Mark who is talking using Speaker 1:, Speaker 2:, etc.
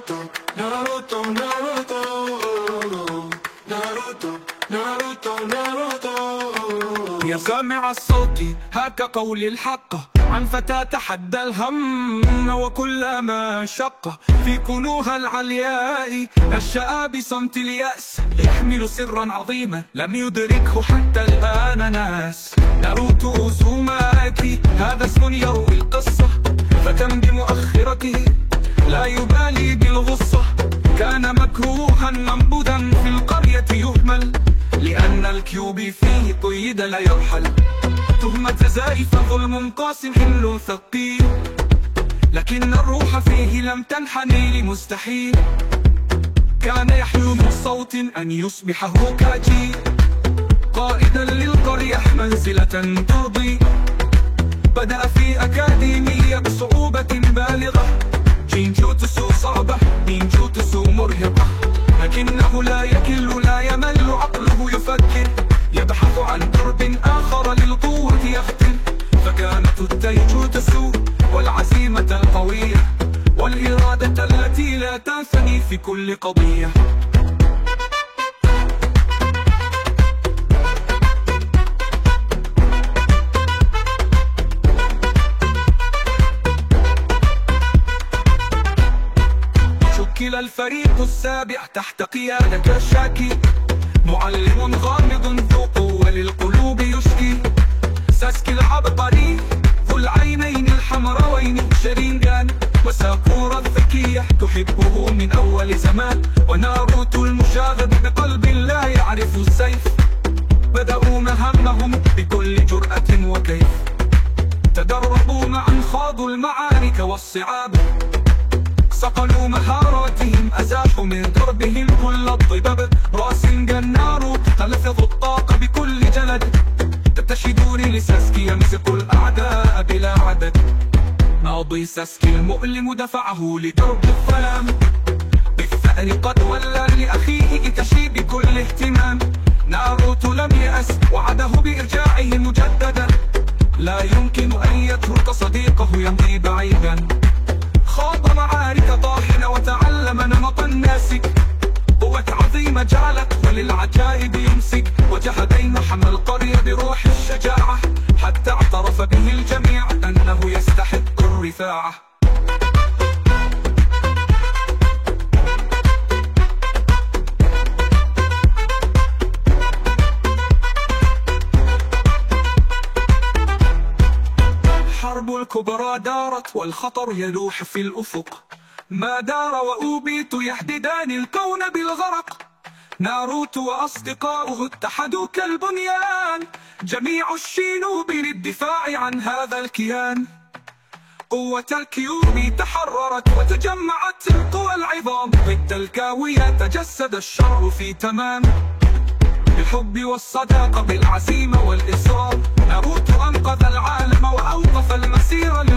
Speaker 1: Naruto, Naruto, Naruto, Naruto, Naruto, Naruto. يا سامع الصوت هاك قولي الحق. عن فتى تحدى الهم وكل ما شق. في كنوها العلياء نشأ بصمت اليأس. يحمل سرا عظيما لم يدركه حتى الآن ناس. ناروتو أوزوماكي هذا اسم يروي القصة. فتم بمؤخرته؟ لا يبالي بالغصة. كان مكروها منبوذا في القرية يهمل لأن الكيوبي فيه قيد لا يرحل. تهمة زائفة ظلم قاس حل ثقيل. لكن الروح فيه لم تنحني لمستحيل. كان يحلم بصوت أن يصبح هوكاجي قائدا للقرية منزلة ترضي. بدأ في أكاديمية بصعوبة صعبة. نينجوتسو مرهقة. لكنه لا يكل لا يمل عقله يفكر. يبحث عن درب آخر للقوة يختل فكانت التيجوتسو والعزيمة القوية والإرادة التي لا تنثني في كل قضية. شكل الفريق السابع تحت قيادة كشاكي معلم غامض ذو قوة للقلوب يشكي. ساسكي العبقري ذو العينين الحمراوين شرينجان وساكورا الذكية تحبه من أول زمان. وناروتو المشاغب بقلب لا يعرف السيف. بدأوا مهمهم بكل جرأة وكيف. تدربوا معا خاضوا المعارك والصعاب. صقلوا مهاراتهم أزاحوا من دربهم كل الضباب رأس جنار تلفظ الطاقة بكل جلد. تبتشدون لساسكي يمسك الأعداء بلا عدد. ماضي ساسكي المؤلم دفعه لدرب الظلام. بالثأر قد ولى لأخيه إتشي بكل اهتمام. ناروتو لم يأس وعده بإرجاعه مجددا. لا يمكن وللعجائب يمسك. وجهدين حمى القرية بروح الشجاعة. حتى اعترف به الجميع أنه يستحق الرفاعة. الحرب الكبرى دارت والخطر يلوح في الأفق. مادارا وأوبيتو يهددان الكون بالغرق. ناروتو وأصدقاؤه اتحدوا كالبنيان. جميع الشينوبي للدفاع عن هذا الكيان. قوة الكيوبي تحررت وتجمعت القوى العظام. ضد كاغويا تجسد الشر في تمام. بالحب والصداقة بالعزيمة والإصرار ناروتو أنقذ العالم وأوقف المسير للخسارة